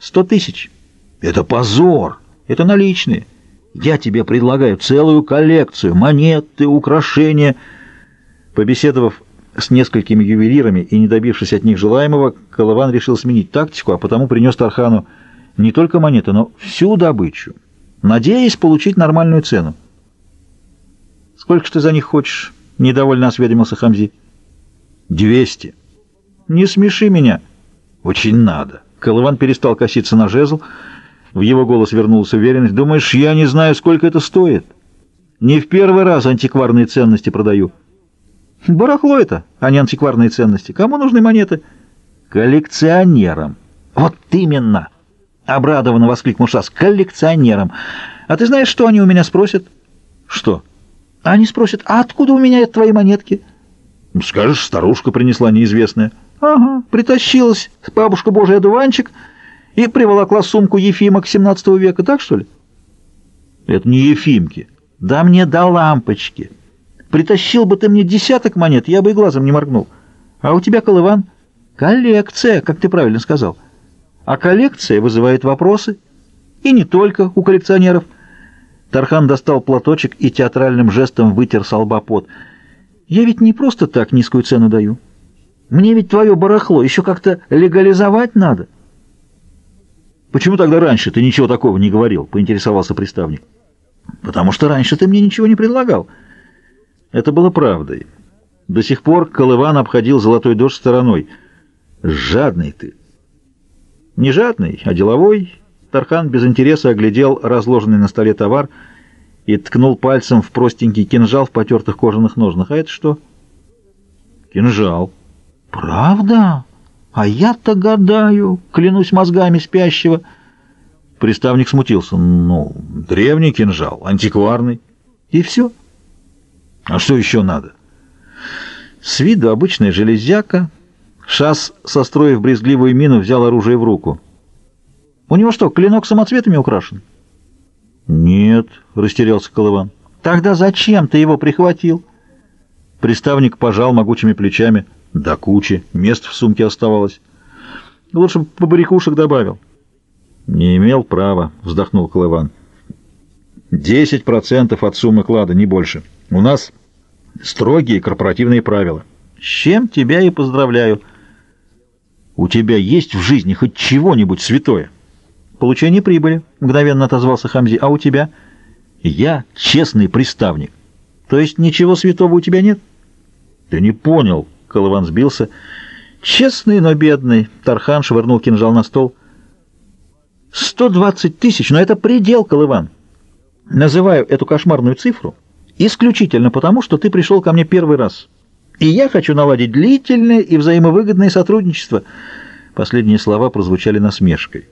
Сто тысяч. Это позор. Это наличные. Я тебе предлагаю целую коллекцию, монеты, украшения. Побеседовав с несколькими ювелирами и не добившись от них желаемого, Колыван решил сменить тактику, а потому принес Тархану не только монеты, но всю добычу, надеясь получить нормальную цену. «Сколько ж ты за них хочешь?» — недовольно осведомился Хамзи. «Двести». «Не смеши меня». «Очень надо». Колыван перестал коситься на жезл. В его голос вернулась уверенность. «Думаешь, я не знаю, сколько это стоит? Не в первый раз антикварные ценности продаю». «Барахло это, а не антикварные ценности. Кому нужны монеты?» «Коллекционерам». «Вот именно!» — обрадованно воскликнул Шас. «Коллекционерам. А ты знаешь, что они у меня спросят?» «Что?» Они спросят, а откуда у меня твои монетки? Скажешь, старушка принесла неизвестная. Ага, притащилась бабушка Божий одуванчик и приволокла сумку Ефимок 17 века, так что ли? Это не Ефимки. Да мне до лампочки. Притащил бы ты мне десяток монет, я бы и глазом не моргнул. А у тебя, Колыван, коллекция, как ты правильно сказал. А коллекция вызывает вопросы. И не только у коллекционеров – Тархан достал платочек и театральным жестом вытер с лба пот. «Я ведь не просто так низкую цену даю. Мне ведь твое барахло еще как-то легализовать надо». «Почему тогда раньше ты ничего такого не говорил?» — поинтересовался приставник. «Потому что раньше ты мне ничего не предлагал». Это было правдой. До сих пор Колыван обходил золотой дождь стороной. «Жадный ты!» «Не жадный, а деловой». Тархан без интереса оглядел разложенный на столе товар и ткнул пальцем в простенький кинжал в потертых кожаных ножнах. А это что? Кинжал. Правда? А я-то гадаю, клянусь мозгами спящего. Приставник смутился. Ну, древний кинжал, антикварный. И все. А что еще надо? С виду обычная железяка. Шас, состроив брезгливую мину, взял оружие в руку. У него что, клинок самоцветами украшен? Нет, растерялся Колыван. Тогда зачем ты его прихватил? Приставник пожал могучими плечами. Да кучи, мест в сумке оставалось. Лучше бы побрякушек добавил. Не имел права, вздохнул Колыван. Десять процентов от суммы клада, не больше. У нас строгие корпоративные правила. С чем тебя и поздравляю. У тебя есть в жизни хоть чего-нибудь святое? «Получение прибыли», — мгновенно отозвался Хамзи. «А у тебя?» «Я честный приставник». «То есть ничего святого у тебя нет?» «Ты не понял», — Колыван сбился. «Честный, но бедный», — Тархан швырнул кинжал на стол. «Сто двадцать тысяч, но это предел, Колыван. Называю эту кошмарную цифру исключительно потому, что ты пришел ко мне первый раз. И я хочу наладить длительное и взаимовыгодное сотрудничество». Последние слова прозвучали насмешкой.